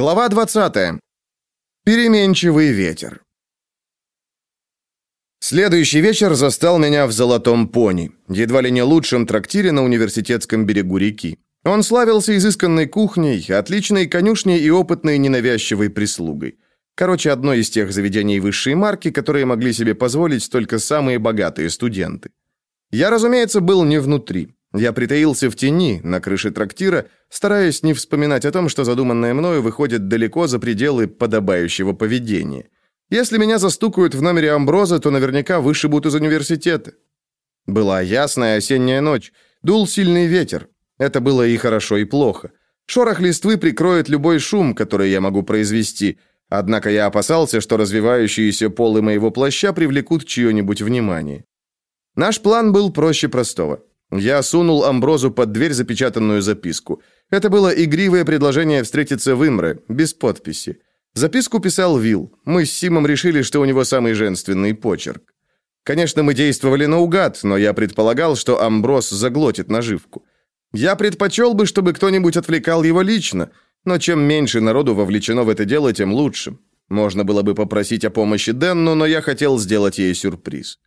Глава 20. Переменчивый ветер. Следующий вечер застал меня в «Золотом пони», едва ли не лучшем трактире на университетском берегу реки. Он славился изысканной кухней, отличной конюшней и опытной ненавязчивой прислугой. Короче, одно из тех заведений высшей марки, которые могли себе позволить только самые богатые студенты. Я, разумеется, был не внутри. Я притаился в тени, на крыше трактира, стараясь не вспоминать о том, что задуманное мною выходит далеко за пределы подобающего поведения. Если меня застукают в номере Амброза, то наверняка вышибут из университета. Была ясная осенняя ночь, дул сильный ветер. Это было и хорошо, и плохо. Шорох листвы прикроет любой шум, который я могу произвести, однако я опасался, что развивающиеся полы моего плаща привлекут чье-нибудь внимание. Наш план был проще простого. Я сунул Амброзу под дверь запечатанную записку. Это было игривое предложение встретиться в Имре, без подписи. Записку писал Вил. Мы с Симом решили, что у него самый женственный почерк. Конечно, мы действовали наугад, но я предполагал, что Амброз заглотит наживку. Я предпочел бы, чтобы кто-нибудь отвлекал его лично, но чем меньше народу вовлечено в это дело, тем лучше. Можно было бы попросить о помощи Денну, но я хотел сделать ей сюрприз.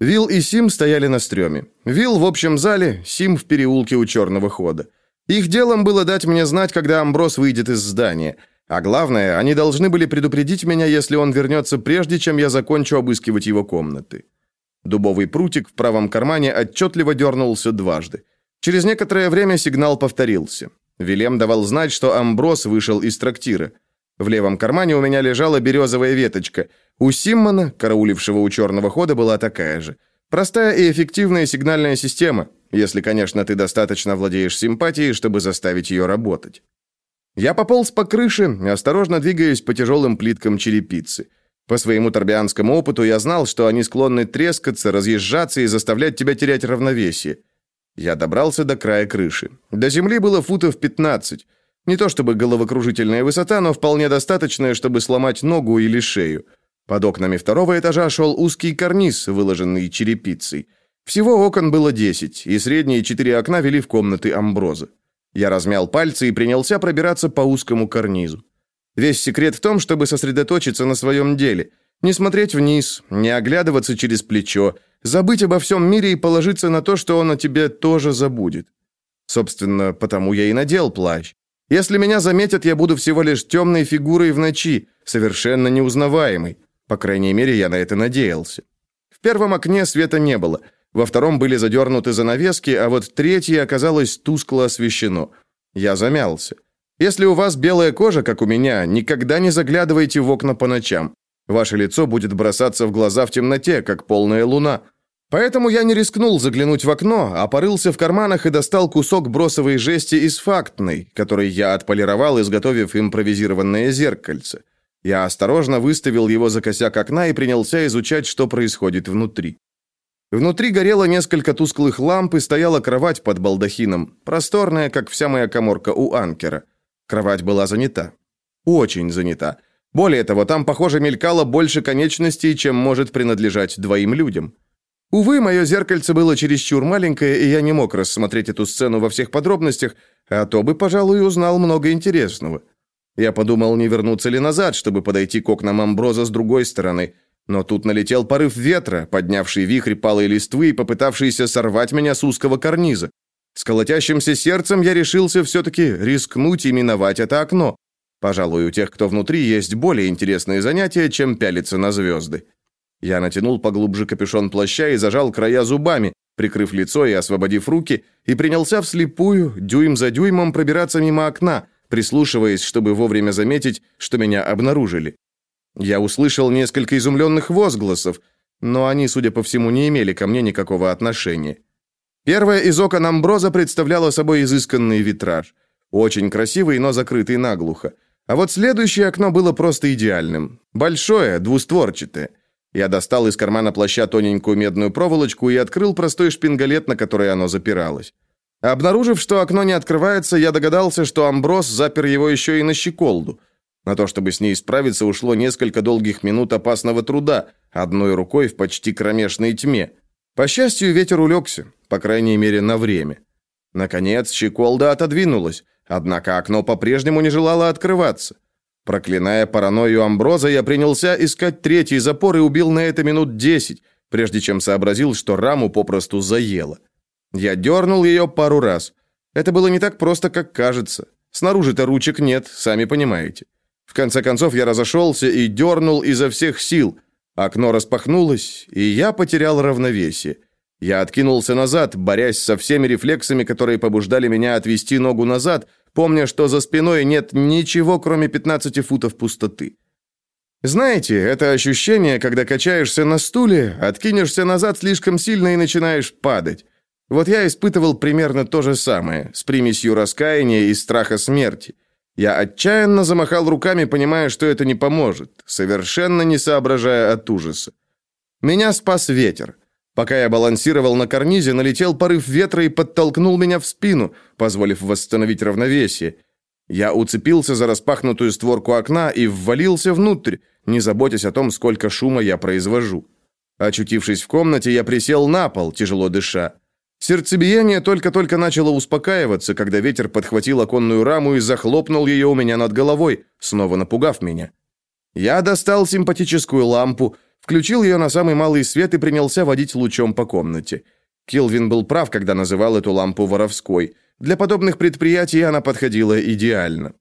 Вил и Сим стояли на стреме. Вил в общем зале, Сим в переулке у черного хода. Их делом было дать мне знать, когда Амброс выйдет из здания. А главное, они должны были предупредить меня, если он вернется прежде, чем я закончу обыскивать его комнаты. Дубовый прутик в правом кармане отчетливо дернулся дважды. Через некоторое время сигнал повторился. Вилем давал знать, что Амброс вышел из трактира. В левом кармане у меня лежала березовая веточка – у Симмона, караулившего у черного хода, была такая же. Простая и эффективная сигнальная система, если, конечно, ты достаточно владеешь симпатией, чтобы заставить ее работать. Я пополз по крыше, осторожно двигаясь по тяжелым плиткам черепицы. По своему торбианскому опыту я знал, что они склонны трескаться, разъезжаться и заставлять тебя терять равновесие. Я добрался до края крыши. До земли было футов 15. Не то чтобы головокружительная высота, но вполне достаточная, чтобы сломать ногу или шею. Под окнами второго этажа шел узкий карниз, выложенный черепицей. Всего окон было десять, и средние четыре окна вели в комнаты Амброза. Я размял пальцы и принялся пробираться по узкому карнизу. Весь секрет в том, чтобы сосредоточиться на своем деле, не смотреть вниз, не оглядываться через плечо, забыть обо всем мире и положиться на то, что он о тебе тоже забудет. Собственно, потому я и надел плащ. Если меня заметят, я буду всего лишь темной фигурой в ночи, совершенно неузнаваемой. По крайней мере, я на это надеялся. В первом окне света не было, во втором были задернуты занавески, а вот третье оказалось тускло освещено. Я замялся. Если у вас белая кожа, как у меня, никогда не заглядывайте в окна по ночам. Ваше лицо будет бросаться в глаза в темноте, как полная луна. Поэтому я не рискнул заглянуть в окно, а порылся в карманах и достал кусок бросовой жести из фактной, который я отполировал, изготовив импровизированное зеркальце. Я осторожно выставил его за косяк окна и принялся изучать, что происходит внутри. Внутри горело несколько тусклых ламп и стояла кровать под балдахином, просторная, как вся моя коморка у анкера. Кровать была занята. Очень занята. Более того, там, похоже, мелькало больше конечностей, чем может принадлежать двоим людям. Увы, мое зеркальце было чересчур маленькое, и я не мог рассмотреть эту сцену во всех подробностях, а то бы, пожалуй, узнал много интересного. Я подумал, не вернуться ли назад, чтобы подойти к окнам Амброза с другой стороны. Но тут налетел порыв ветра, поднявший вихрь палой листвы и попытавшийся сорвать меня с узкого карниза. С колотящимся сердцем я решился все-таки рискнуть и миновать это окно. Пожалуй, у тех, кто внутри, есть более интересные занятия, чем пялиться на звезды. Я натянул поглубже капюшон плаща и зажал края зубами, прикрыв лицо и освободив руки, и принялся вслепую, дюйм за дюймом пробираться мимо окна – прислушиваясь, чтобы вовремя заметить, что меня обнаружили. Я услышал несколько изумленных возгласов, но они, судя по всему, не имели ко мне никакого отношения. Первое из окон Амброза представляло собой изысканный витраж. Очень красивый, но закрытый наглухо. А вот следующее окно было просто идеальным. Большое, двустворчатое. Я достал из кармана плаща тоненькую медную проволочку и открыл простой шпингалет, на который оно запиралось. Обнаружив, что окно не открывается, я догадался, что Амброс запер его еще и на щеколду. На то, чтобы с ней справиться, ушло несколько долгих минут опасного труда, одной рукой в почти кромешной тьме. По счастью, ветер улегся, по крайней мере, на время. Наконец, щеколда отодвинулась. однако окно по-прежнему не желало открываться. Проклиная паранойю Амброза, я принялся искать третий запор и убил на это минут десять, прежде чем сообразил, что раму попросту заело. Я дернул ее пару раз. Это было не так просто, как кажется. Снаружи-то ручек нет, сами понимаете. В конце концов я разошелся и дернул изо всех сил. Окно распахнулось, и я потерял равновесие. Я откинулся назад, борясь со всеми рефлексами, которые побуждали меня отвести ногу назад, помня, что за спиной нет ничего, кроме 15 футов пустоты. Знаете, это ощущение, когда качаешься на стуле, откинешься назад слишком сильно и начинаешь падать. Вот я испытывал примерно то же самое, с примесью раскаяния и страха смерти. Я отчаянно замахал руками, понимая, что это не поможет, совершенно не соображая от ужаса. Меня спас ветер. Пока я балансировал на карнизе, налетел порыв ветра и подтолкнул меня в спину, позволив восстановить равновесие. Я уцепился за распахнутую створку окна и ввалился внутрь, не заботясь о том, сколько шума я произвожу. Очутившись в комнате, я присел на пол, тяжело дыша. Сердцебиение только-только начало успокаиваться, когда ветер подхватил оконную раму и захлопнул ее у меня над головой, снова напугав меня. Я достал симпатическую лампу, Включил ее на самый малый свет и принялся водить лучом по комнате. Килвин был прав, когда называл эту лампу воровской. Для подобных предприятий она подходила идеально.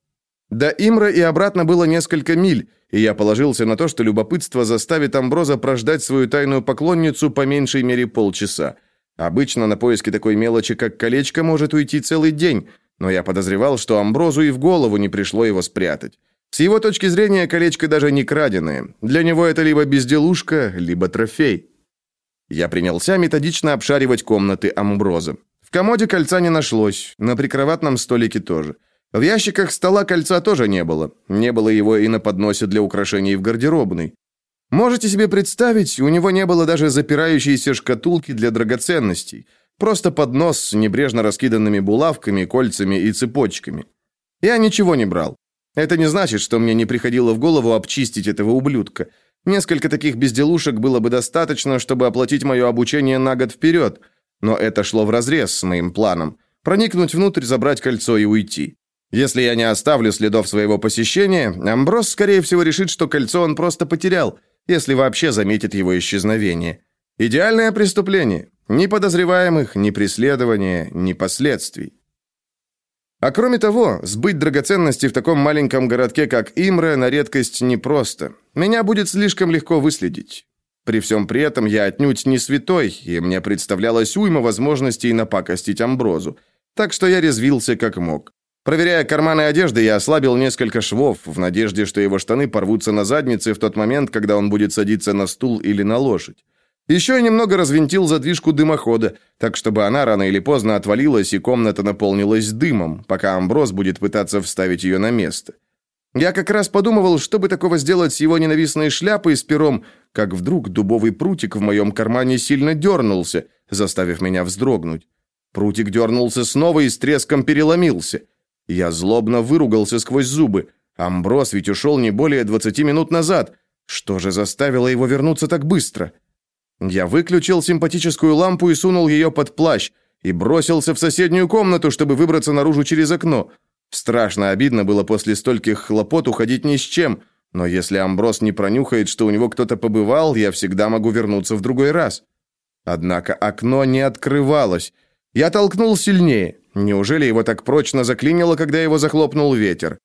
До Имра и обратно было несколько миль, и я положился на то, что любопытство заставит Амброза прождать свою тайную поклонницу по меньшей мере полчаса. Обычно на поиски такой мелочи, как колечко, может уйти целый день, но я подозревал, что Амброзу и в голову не пришло его спрятать. С его точки зрения, колечко даже не краденое. Для него это либо безделушка, либо трофей. Я принялся методично обшаривать комнаты Амброза. В комоде кольца не нашлось, на прикроватном столике тоже. В ящиках стола кольца тоже не было. Не было его и на подносе для украшений в гардеробной. Можете себе представить, у него не было даже запирающейся шкатулки для драгоценностей. Просто поднос с небрежно раскиданными булавками, кольцами и цепочками. Я ничего не брал. Это не значит, что мне не приходило в голову обчистить этого ублюдка. Несколько таких безделушек было бы достаточно, чтобы оплатить мое обучение на год вперед. Но это шло вразрез с моим планом. Проникнуть внутрь, забрать кольцо и уйти. Если я не оставлю следов своего посещения, Амброс, скорее всего, решит, что кольцо он просто потерял, если вообще заметит его исчезновение. Идеальное преступление. Ни подозреваемых, ни преследования, ни последствий. А кроме того, сбыть драгоценности в таком маленьком городке, как Имре, на редкость непросто. Меня будет слишком легко выследить. При всем при этом я отнюдь не святой, и мне представлялось уйма возможностей напакостить Амброзу. Так что я резвился как мог. Проверяя карманы одежды, я ослабил несколько швов, в надежде, что его штаны порвутся на заднице в тот момент, когда он будет садиться на стул или на лошадь. Еще немного развинтил задвижку дымохода, так чтобы она рано или поздно отвалилась и комната наполнилась дымом, пока Амброс будет пытаться вставить ее на место. Я как раз подумывал, чтобы такого сделать с его ненавистной шляпой с пером, как вдруг дубовый прутик в моем кармане сильно дернулся, заставив меня вздрогнуть. Прутик дернулся снова и с треском переломился. Я злобно выругался сквозь зубы. Амброс ведь ушел не более 20 минут назад. Что же заставило его вернуться так быстро? — я выключил симпатическую лампу и сунул ее под плащ, и бросился в соседнюю комнату, чтобы выбраться наружу через окно. Страшно обидно было после стольких хлопот уходить ни с чем, но если Амброс не пронюхает, что у него кто-то побывал, я всегда могу вернуться в другой раз. Однако окно не открывалось. Я толкнул сильнее. Неужели его так прочно заклинило, когда его захлопнул ветер?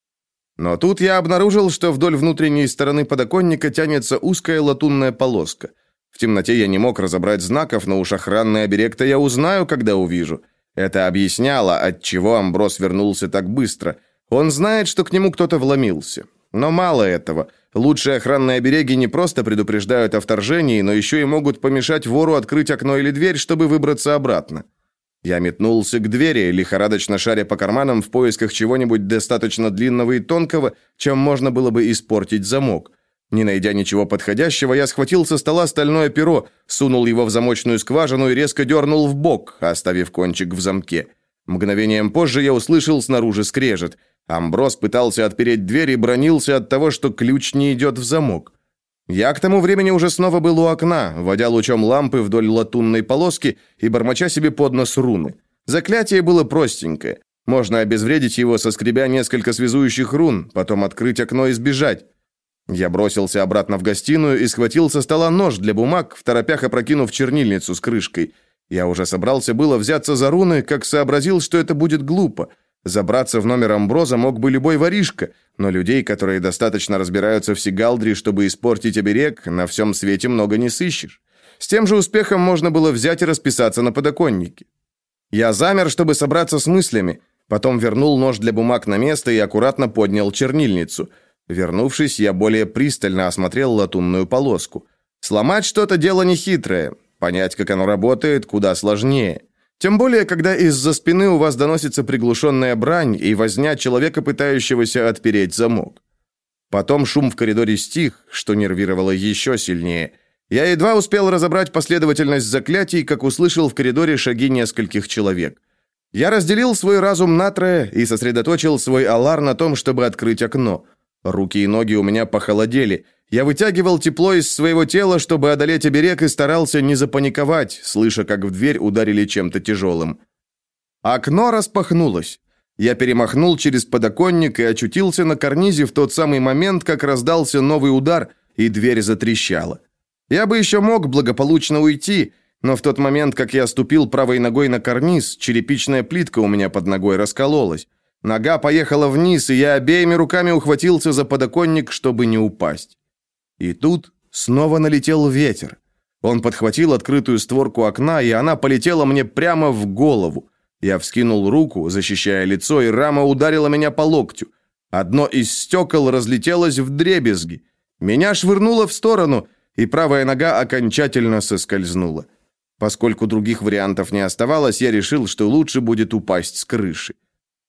Но тут я обнаружил, что вдоль внутренней стороны подоконника тянется узкая латунная полоска – в темноте я не мог разобрать знаков, но уж охранный оберег-то я узнаю, когда увижу. Это объясняло, отчего Амброс вернулся так быстро. Он знает, что к нему кто-то вломился. Но мало этого. Лучшие охранные обереги не просто предупреждают о вторжении, но еще и могут помешать вору открыть окно или дверь, чтобы выбраться обратно. Я метнулся к двери, лихорадочно шаря по карманам в поисках чего-нибудь достаточно длинного и тонкого, чем можно было бы испортить замок. Не найдя ничего подходящего, я схватил со стола стальное перо, сунул его в замочную скважину и резко дернул в бок, оставив кончик в замке. Мгновением позже я услышал снаружи скрежет. Амброс пытался отпереть дверь и бронился от того, что ключ не идет в замок. Я к тому времени уже снова был у окна, водя лучом лампы вдоль латунной полоски и бормоча себе под нос руны. Заклятие было простенькое. Можно обезвредить его, соскребя несколько связующих рун, потом открыть окно и сбежать. Я бросился обратно в гостиную и схватил со стола нож для бумаг, в торопях опрокинув чернильницу с крышкой. Я уже собрался было взяться за руны, как сообразил, что это будет глупо. Забраться в номер Амброза мог бы любой воришка, но людей, которые достаточно разбираются в Сигалдре, чтобы испортить оберег, на всем свете много не сыщешь. С тем же успехом можно было взять и расписаться на подоконнике. Я замер, чтобы собраться с мыслями, потом вернул нож для бумаг на место и аккуратно поднял чернильницу – Вернувшись, я более пристально осмотрел латунную полоску. Сломать что-то дело нехитрое. Понять, как оно работает, куда сложнее. Тем более, когда из-за спины у вас доносится приглушенная брань и возня человека, пытающегося отпереть замок. Потом шум в коридоре стих, что нервировало еще сильнее. Я едва успел разобрать последовательность заклятий, как услышал в коридоре шаги нескольких человек. Я разделил свой разум на трое и сосредоточил свой алар на том, чтобы открыть окно – Руки и ноги у меня похолодели. Я вытягивал тепло из своего тела, чтобы одолеть оберег, и старался не запаниковать, слыша, как в дверь ударили чем-то тяжелым. Окно распахнулось. Я перемахнул через подоконник и очутился на карнизе в тот самый момент, как раздался новый удар, и дверь затрещала. Я бы еще мог благополучно уйти, но в тот момент, как я ступил правой ногой на карниз, черепичная плитка у меня под ногой раскололась. Нога поехала вниз, и я обеими руками ухватился за подоконник, чтобы не упасть. И тут снова налетел ветер. Он подхватил открытую створку окна, и она полетела мне прямо в голову. Я вскинул руку, защищая лицо, и рама ударила меня по локтю. Одно из стекол разлетелось в дребезги. Меня швырнуло в сторону, и правая нога окончательно соскользнула. Поскольку других вариантов не оставалось, я решил, что лучше будет упасть с крыши.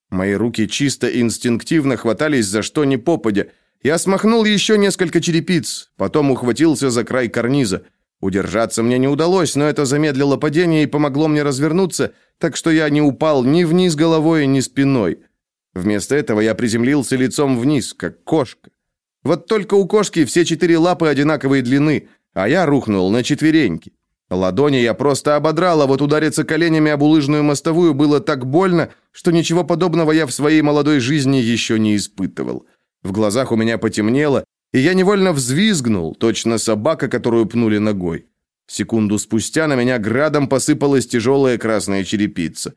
Мои руки чисто инстинктивно хватались за что ни попадя. Я смахнул еще несколько черепиц, потом ухватился за край карниза. Удержаться мне не удалось, но это замедлило падение и помогло мне развернуться, так что я не упал ни вниз головой, ни спиной. Вместо этого я приземлился лицом вниз, как кошка. Вот только у кошки все четыре лапы одинаковой длины, а я рухнул на четвереньки. Ладони я просто ободрал, а вот удариться коленями об улыжную мостовую было так больно, что ничего подобного я в своей молодой жизни еще не испытывал. В глазах у меня потемнело, и я невольно взвизгнул, точно собака, которую пнули ногой. Секунду спустя на меня градом посыпалась тяжелая красная черепица.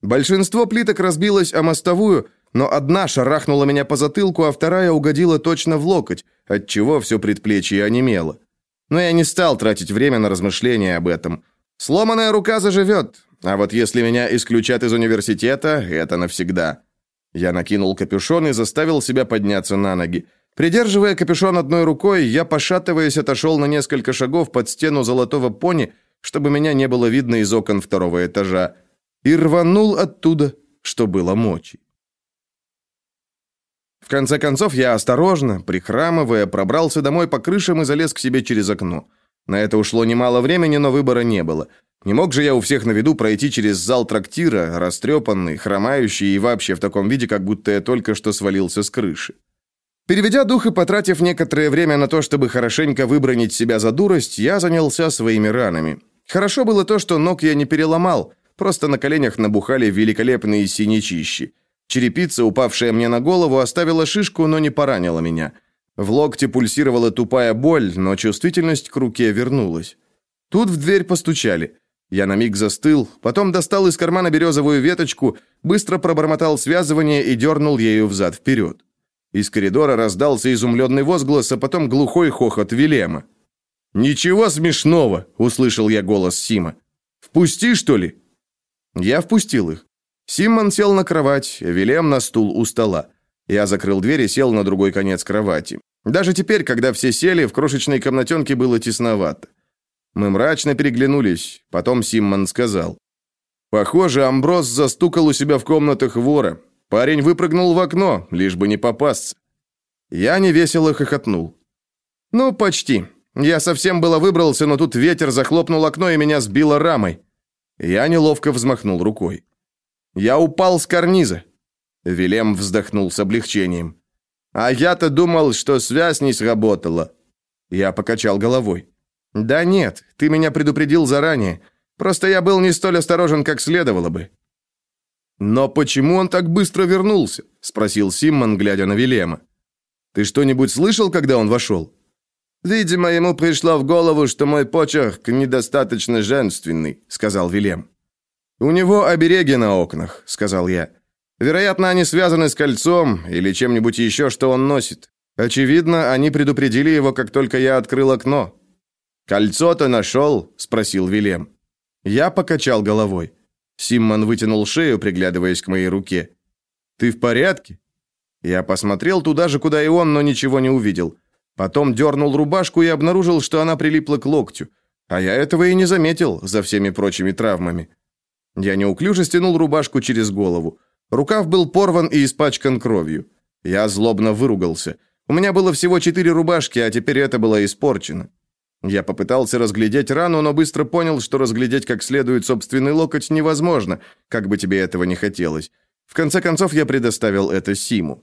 Большинство плиток разбилось о мостовую, но одна шарахнула меня по затылку, а вторая угодила точно в локоть, отчего все предплечье онемело. Но я не стал тратить время на размышления об этом. Сломанная рука заживет, а вот если меня исключат из университета, это навсегда. Я накинул капюшон и заставил себя подняться на ноги. Придерживая капюшон одной рукой, я, пошатываясь, отошел на несколько шагов под стену золотого пони, чтобы меня не было видно из окон второго этажа, и рванул оттуда, что было мочи. В конце концов, я осторожно, прихрамывая, пробрался домой по крышам и залез к себе через окно. На это ушло немало времени, но выбора не было. Не мог же я у всех на виду пройти через зал трактира, растрепанный, хромающий и вообще в таком виде, как будто я только что свалился с крыши. Переведя дух и потратив некоторое время на то, чтобы хорошенько выбронить себя за дурость, я занялся своими ранами. Хорошо было то, что ног я не переломал, просто на коленях набухали великолепные синячищи. Черепица, упавшая мне на голову, оставила шишку, но не поранила меня. В локте пульсировала тупая боль, но чувствительность к руке вернулась. Тут в дверь постучали. Я на миг застыл, потом достал из кармана березовую веточку, быстро пробормотал связывание и дернул ею взад-вперед. Из коридора раздался изумленный возглас, а потом глухой хохот Вилема. «Ничего смешного!» — услышал я голос Сима. «Впусти, что ли?» Я впустил их. Симмон сел на кровать, Вилем на стул у стола. Я закрыл дверь и сел на другой конец кровати. Даже теперь, когда все сели, в крошечной комнатенке было тесновато. Мы мрачно переглянулись. Потом Симмон сказал. «Похоже, Амброс застукал у себя в комнатах вора. Парень выпрыгнул в окно, лишь бы не попасться». Я невесело хохотнул. «Ну, почти. Я совсем было выбрался, но тут ветер захлопнул окно и меня сбило рамой». Я неловко взмахнул рукой. Я упал с карниза. Вилем вздохнул с облегчением. А я-то думал, что связь не сработала. Я покачал головой. Да нет, ты меня предупредил заранее. Просто я был не столь осторожен, как следовало бы. «Но почему он так быстро вернулся?» – спросил Симмон, глядя на Вилема. «Ты что-нибудь слышал, когда он вошел?» «Видимо, ему пришло в голову, что мой почерк недостаточно женственный», – сказал Вилем. «У него обереги на окнах», – сказал я. «Вероятно, они связаны с кольцом или чем-нибудь еще, что он носит. Очевидно, они предупредили его, как только я открыл окно». «Кольцо ты нашел?» – спросил Вилем. Я покачал головой. Симмон вытянул шею, приглядываясь к моей руке. «Ты в порядке?» Я посмотрел туда же, куда и он, но ничего не увидел. Потом дернул рубашку и обнаружил, что она прилипла к локтю. А я этого и не заметил за всеми прочими травмами. Я неуклюже стянул рубашку через голову. Рукав был порван и испачкан кровью. Я злобно выругался. У меня было всего четыре рубашки, а теперь это было испорчено. Я попытался разглядеть рану, но быстро понял, что разглядеть как следует собственный локоть невозможно, как бы тебе этого не хотелось. В конце концов, я предоставил это Симу.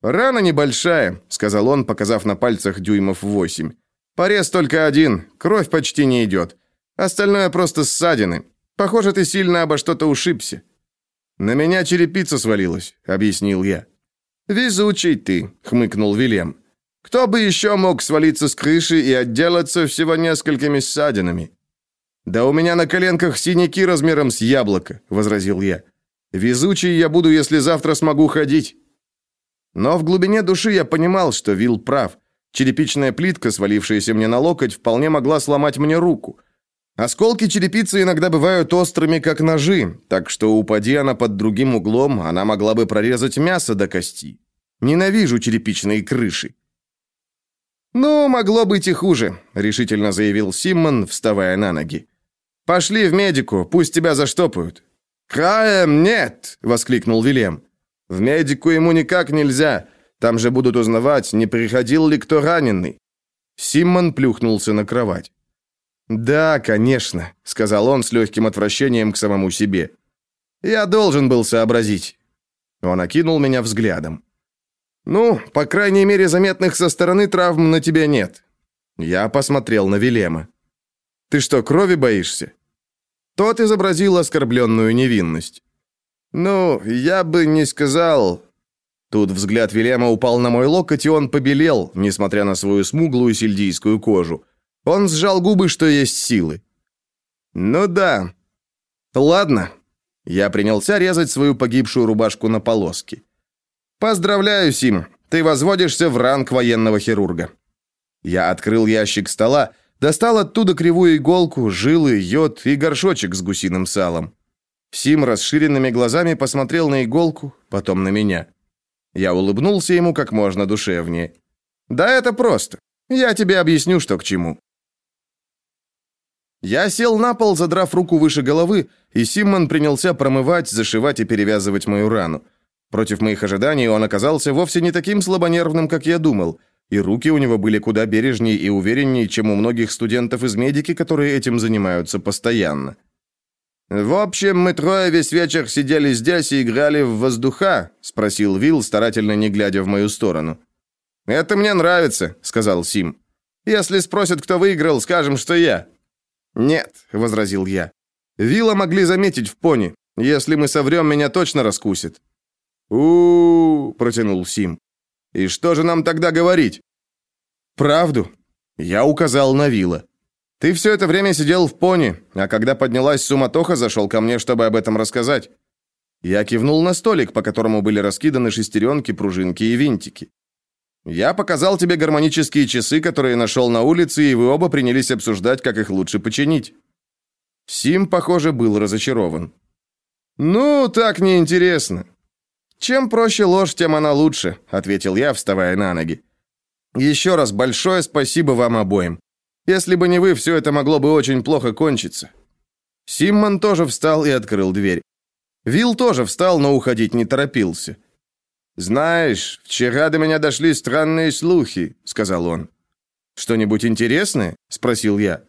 «Рана небольшая», — сказал он, показав на пальцах дюймов восемь. «Порез только один, кровь почти не идет. Остальное просто ссадины. Похоже, ты сильно обо что-то ушибся». «На меня черепица свалилась», — объяснил я. «Везучий ты», — хмыкнул Вильям. Кто бы еще мог свалиться с крыши и отделаться всего несколькими ссадинами? Да у меня на коленках синяки размером с яблоко, возразил я. Везучий я буду, если завтра смогу ходить. Но в глубине души я понимал, что Вил прав. Черепичная плитка, свалившаяся мне на локоть, вполне могла сломать мне руку. Осколки черепицы иногда бывают острыми, как ножи, так что упади она под другим углом, она могла бы прорезать мясо до кости. Ненавижу черепичные крыши. «Ну, могло быть и хуже», — решительно заявил Симмон, вставая на ноги. «Пошли в медику, пусть тебя заштопают». «Краем нет!» — воскликнул Вилем. «В медику ему никак нельзя. Там же будут узнавать, не приходил ли кто раненый». Симмон плюхнулся на кровать. «Да, конечно», — сказал он с легким отвращением к самому себе. «Я должен был сообразить». Он окинул меня взглядом. «Ну, по крайней мере, заметных со стороны травм на тебе нет». Я посмотрел на Вилема. «Ты что, крови боишься?» Тот изобразил оскорбленную невинность. «Ну, я бы не сказал...» Тут взгляд Вилема упал на мой локоть, и он побелел, несмотря на свою смуглую сельдийскую кожу. Он сжал губы, что есть силы. «Ну да». «Ладно». Я принялся резать свою погибшую рубашку на полоски. «Поздравляю, Сим, ты возводишься в ранг военного хирурга». Я открыл ящик стола, достал оттуда кривую иголку, жилы, йод и горшочек с гусиным салом. Сим расширенными глазами посмотрел на иголку, потом на меня. Я улыбнулся ему как можно душевнее. «Да это просто. Я тебе объясню, что к чему». Я сел на пол, задрав руку выше головы, и Симмон принялся промывать, зашивать и перевязывать мою рану. Против моих ожиданий он оказался вовсе не таким слабонервным, как я думал, и руки у него были куда бережнее и увереннее, чем у многих студентов из медики, которые этим занимаются постоянно. «В общем, мы трое весь вечер сидели здесь и играли в воздуха?» — спросил Вилл, старательно не глядя в мою сторону. «Это мне нравится», — сказал Сим. «Если спросят, кто выиграл, скажем, что я». «Нет», — возразил я. «Вилла могли заметить в пони. Если мы соврем, меня точно раскусит у, протянул Сим. «И что же нам тогда говорить?» «Правду». Я указал на Вилла. «Ты все это время сидел в пони, а когда поднялась суматоха, зашел ко мне, чтобы об этом рассказать». Я кивнул на столик, по которому были раскиданы шестеренки, пружинки и винтики. «Я показал тебе гармонические часы, которые нашел на улице, и вы оба принялись обсуждать, как их лучше починить». Сим, похоже, был разочарован. «Ну, так неинтересно. «Чем проще ложь, тем она лучше», — ответил я, вставая на ноги. «Еще раз большое спасибо вам обоим. Если бы не вы, все это могло бы очень плохо кончиться». Симмон тоже встал и открыл дверь. Вил тоже встал, но уходить не торопился. «Знаешь, вчера до меня дошли странные слухи», — сказал он. «Что-нибудь интересное?» — спросил я.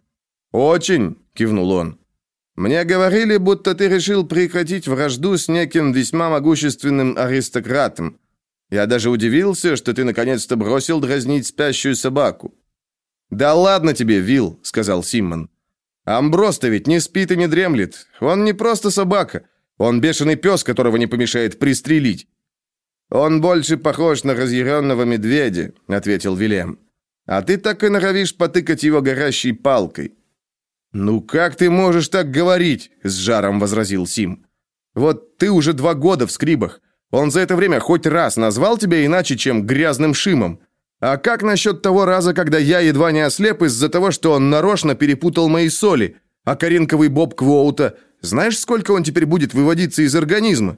«Очень», — кивнул он. Мне говорили, будто ты решил прекратить вражду с неким весьма могущественным аристократом. Я даже удивился, что ты наконец-то бросил дразнить спящую собаку. Да ладно тебе, Вил, сказал Симмон. Амброс-то ведь не спит и не дремлет. Он не просто собака. Он бешеный пес, которого не помешает пристрелить». «Он больше похож на разъяренного медведя», — ответил Вилем. «А ты так и норовишь потыкать его горящей палкой». «Ну как ты можешь так говорить?» — с жаром возразил Сим. «Вот ты уже два года в скрибах. Он за это время хоть раз назвал тебя иначе, чем грязным шимом. А как насчет того раза, когда я едва не ослеп из-за того, что он нарочно перепутал мои соли? А коренковый боб Квоута, знаешь, сколько он теперь будет выводиться из организма?»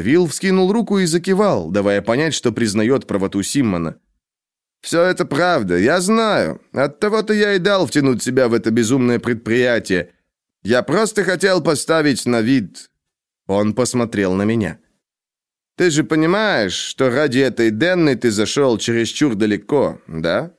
Вилл вскинул руку и закивал, давая понять, что признает правоту Симмона. «Все это правда, я знаю. Оттого-то я и дал втянуть себя в это безумное предприятие. Я просто хотел поставить на вид...» Он посмотрел на меня. «Ты же понимаешь, что ради этой Денны ты зашел чересчур далеко, да?»